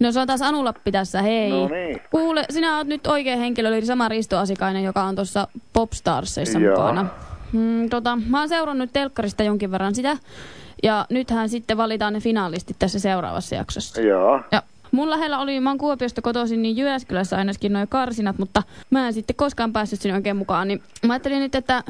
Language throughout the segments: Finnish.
No se on taas Anulappi tässä, hei. No niin. Kuule, sinä oot nyt oikein henkilö, eli sama Risto Asikainen, joka on tuossa Popstarsissa Joo. mukana. Hmm, tota, mä oon seurannut telkkarista jonkin verran sitä, ja nythän sitten valitaan ne finaalistit tässä seuraavassa jaksossa. Joo. Ja mun lähellä oli, mä oon Kuopiosta kotoisin, niin Jyväskylässä ainakin noin karsinat, mutta mä en sitten koskaan päässyt sinne oikein mukaan. Niin mä ajattelin nyt, että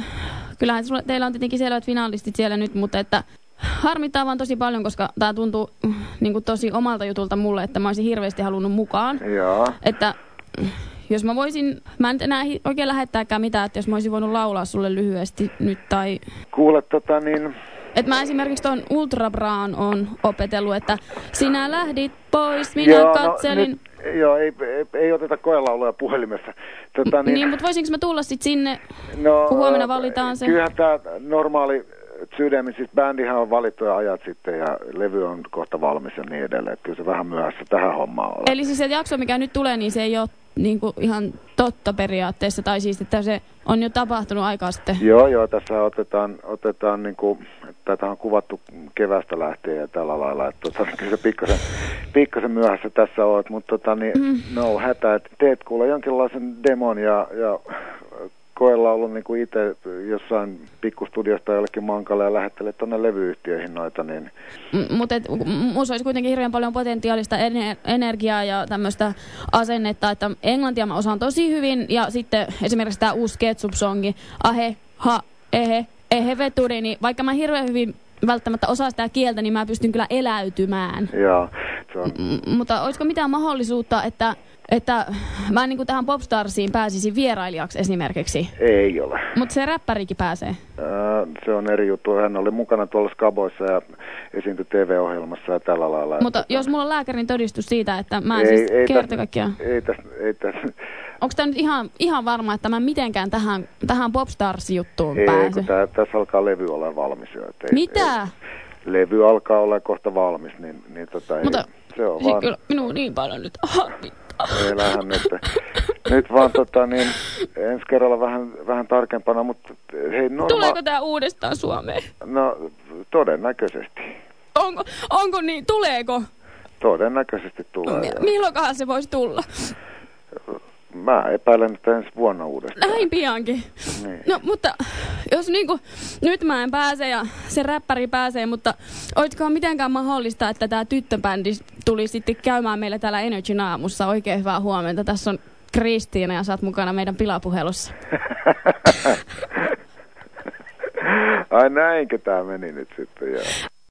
kyllähän teillä on tietenkin selvät finalistit siellä nyt, mutta että harmittaa vaan tosi paljon, koska tää tuntuu mm, niin kuin tosi omalta jutulta mulle, että mä olisin hirveästi halunnut mukaan. Joo. Että mm, jos mä voisin, mä en enää oikein lähettääkään mitään, että jos mä olisin voinut laulaa sulle lyhyesti nyt tai... Kuule, tota niin, Että mä esimerkiksi tuon Ultrabraan on opetellut, että sinä lähdit pois, minä joo, katselin... No, nyt, joo, ei, ei, ei oteta koelauluja puhelimessa. Tota, Niin, niin, mutta voisinko mä tulla sitten sinne? no, kun huomenna valitaan se. Kyllähän tämä normaali Sydämin, siis bändihän on valittu jo ajat sitten ja levy on kohta valmis ja niin edelleen. Että kyllä se vähän myöhässä tähän hommaan on. Eli siis se jakso, mikä nyt tulee, niin se ei ole niin kuin ihan totta periaatteessa, tai siis, että se on jo tapahtunut aikaa sitten. Joo, joo, tässä otetaan, otetaan niin kuin, tätä on kuvattu kevästä lähtien ja tällä lailla, että tota, kyllä se pikkasen, pikkasen myöhässä tässä olet, mutta tota, niin, Mm. no hätä, että teet kuule jonkinlaisen demon ja, ja koella ollut niin kuin itse jossain pikkustudiosta jollekin mankalle ja lähettelet tuonne levyyhtiöihin noita, niin M- Mutta minussa olisi kuitenkin hirveän paljon potentiaalista ener- energiaa ja tämmöistä asennetta, että englantia mä osaan tosi hyvin, ja sitten esimerkiksi tämä uusi Ketsup-songi, ahe, ha, ehe, ehe veturi, niin vaikka mä hirveän hyvin välttämättä osaa sitä kieltä, niin mä pystyn kyllä eläytymään. ja se on, M- mutta olisiko mitään mahdollisuutta, että, että mä niin kuin tähän Popstarsiin pääsisin vierailijaksi esimerkiksi? ei ole. Mutta se räppärikin pääsee. Ää, se on eri juttu. Hän oli mukana tuolla Skaboissa ja esiintyi TV-ohjelmassa ja tällä lailla. Mutta Tota, jos mulla on lääkärin todistus siitä, että mä en siis kerta kaikkiaan... Ei tässä, ei tässä, Onko tämä nyt ihan, ihan varma, että mä mitenkään tähän, tähän Popstars-juttuun ei, pääse? kun tää, tässä alkaa levy olla valmis jo. Ei, Mitä? Ei, levy alkaa olla kohta valmis, niin, niin tota, Mutta ei, se on vaan, kyllä minun niin paljon nyt harmittaa. Elähän nyt. Nyt vaan tota, niin, ensi kerralla vähän, vähän tarkempana, mutta hei norma... Tuleeko tämä uudestaan Suomeen? No todennäköisesti. Onko, onko niin? Tuleeko? Todennäköisesti tulee. Mi- Milloinkohan se voisi tulla? Mä epäilen, että ensi vuonna uudestaan. Näin piankin. Niin. No, mutta jos niinku, nyt mä en pääse ja se räppäri pääsee, mutta olisiko mitenkään mahdollista, että tämä tyttöbändi tuli sitten käymään meillä täällä Energy Naamussa? Oikein hyvää huomenta. Tässä on Kristiina ja sä oot mukana meidän pilapuhelussa. Ai näinkö tämä meni nyt sitten, joo.